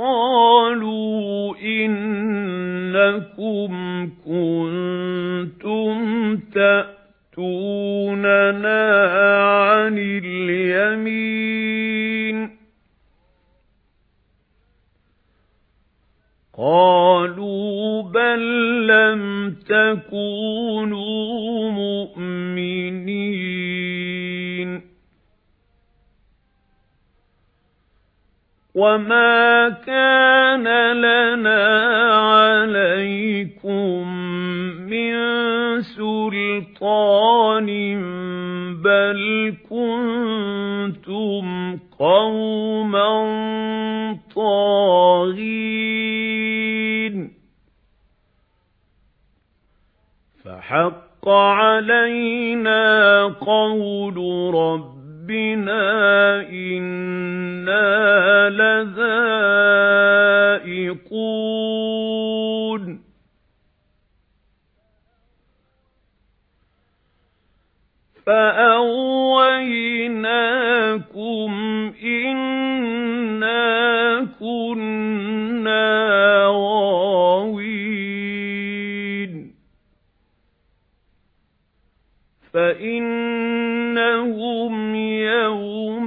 قَالُوا إِنَّكُمْ كُنتُمْ تَأْتُونَنَا عَنِ الْيَمِينِ. قَالُوا بَل لَّمْ تَكُونُوا وَمَا كَانَ لَنَا عَلَيْكُمْ مِنْ سُلْطَانٍ بَلْ كُنتُمْ قَوْمًا طَاغِينَ فَحَقَّ عَلَيْنَا قَوْلُ رَبِّنَا إِنَّا لَذَائِقُونَ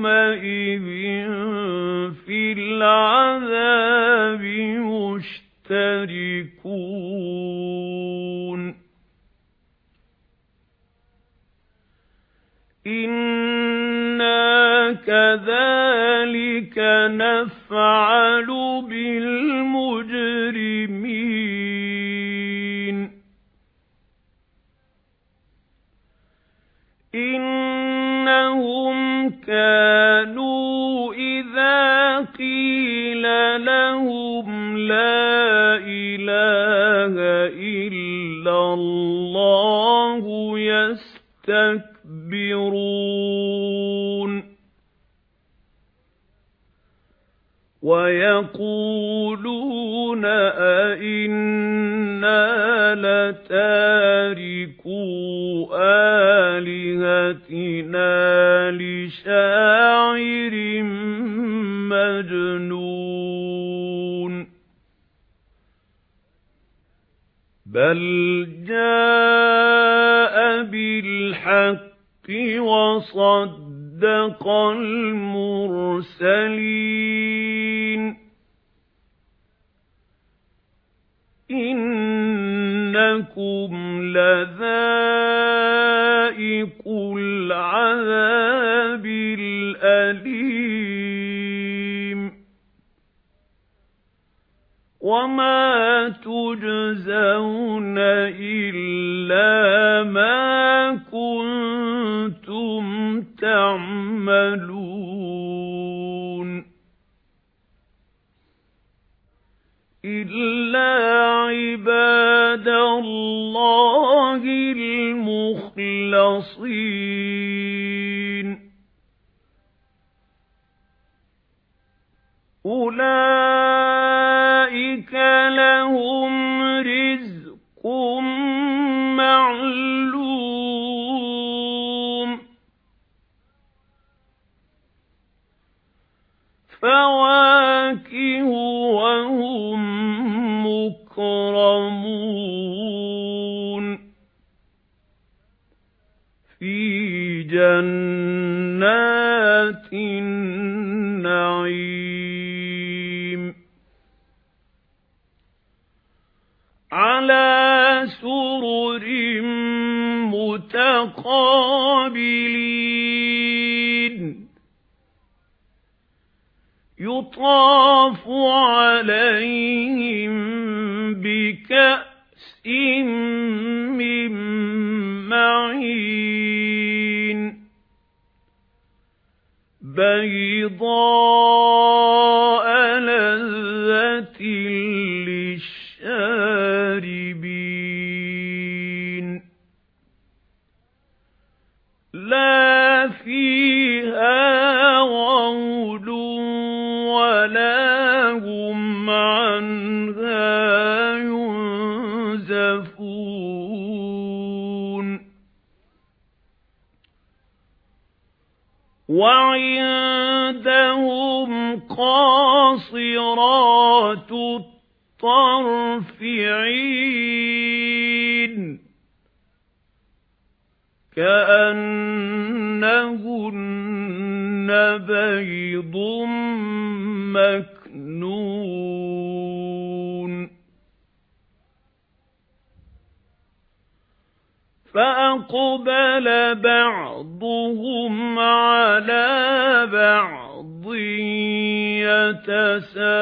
يَوْمَئِذٍ فِي الْعَذَابِ مُشْتَرِكُونَ إِنَّا كَذَلِكَ نَفْعَلُ بِالْمُجْرِمِينَ لَا إِلَٰهَ إِلَّا اللَّهُ يَسْتَكْبِرُونَ. وَيَقُولُونَ أَئِنَّا لَتَارِكُو آلِهَتِنَا لِشَاعِرٍ مَّجْنُونٍ. بَلْ جَاءَ بِالْحَقِّ وَصَدَّقَ الْمُرْسَلِينَ إِنَّكُمْ لَذَائِقُو الْعَذَابِ الْأَلِيمِ وَمَا تُجْزَوْنَ إِلَّا مَا كُنتُمْ تَعْمَلُونَ إِلَّا عِبَادَ اللَّهِ الْمُخْلَصِينَ أُولَئِكَ فِي جَنَّاتِ النَّعِيمِ. عَلَى سُرُرٍ مُتَقَابِلِينَ. يُطَافُ عَلَيْهِم بِكَأْسٍ بَيْضَاءَ وَعِندَهُمْ قَاصِرَاتُ الطَّرْفِ عِينٌ كَأَنَّهُنَّ بَيْضٌ مَكْنُونٌ فَأَقْبَلَ بَعْضُهُمْ عَلَى بَعْضٍ يَتَسَاءَلُونَ.